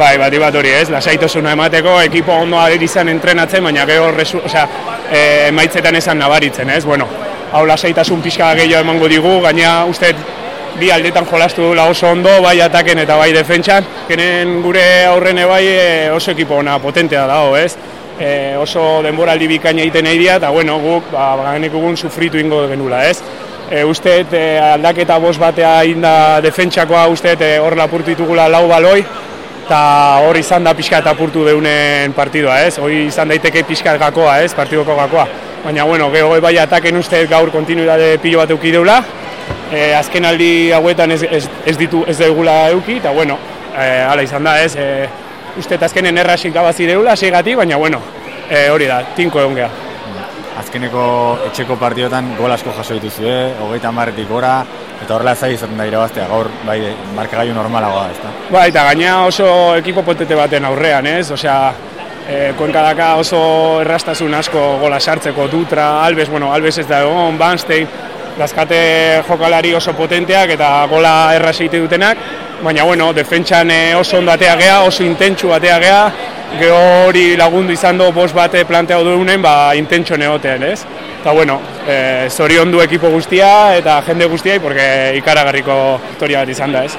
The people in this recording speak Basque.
Bai, bati bat hori ez, lasaitasuna emateko, ekipo ondo ari izan entrenatzen, baina gero resu, osea, e, emaitzetan esan nabaritzen, ez? Bueno, hau lasaitasun pixka gehiago emango digu, gaina uste bi aldetan jolastu dula oso ondo, bai ataken eta bai defentsan. Genen gure aurrene bai e, oso ekipo ona potentea dago, ez? E, oso denboraldi bikaina egiten nahi dira, eta bueno, guk, ba, ganek egun sufritu ingo genula, ez? E, uste e, aldaketa bos batea inda defentsakoa uste e, hor lapurtu ditugula lau baloi, eta hor izan da pixka eta apurtu deunen partidua, ez? Hoi izan daiteke pixka gakoa, ez? Partidoko gakoa. Baina, bueno, geho bai ataken uste gaur kontinuidade pilo bat euki deula, e, azken aldi hauetan ez, ez, ez ditu ez dugula euki, eta bueno, e, ala izan da ez, e, uste eta azkenen errasik gabazi deula, segati, baina bueno, e, hori da, tinko egon geha. Azkeneko etxeko partiotan gol asko jaso dituzue, hogeita marretik gora, eta horrela zai izaten da irabaztea, gaur bai, markagailu normalagoa, da? Ba, eta gaina oso ekipo potete baten aurrean, ez? Osea, e, kuenkadaka oso errastasun asko gola sartzeko, Dutra, Albes, bueno, Albes ez da egon, Banstein, dazkate jokalari oso potenteak eta gola erra seite dutenak, baina bueno, defentsan eh, oso ondo atea gea, oso intentsu batea gea, geho hori lagundu izan do bost bate planteatu duenen, ba, intentsu neotean, ez? Eta bueno, e, zorion du ekipo guztia eta jende guztiai, porque ikaragarriko historia bat izan da, ez?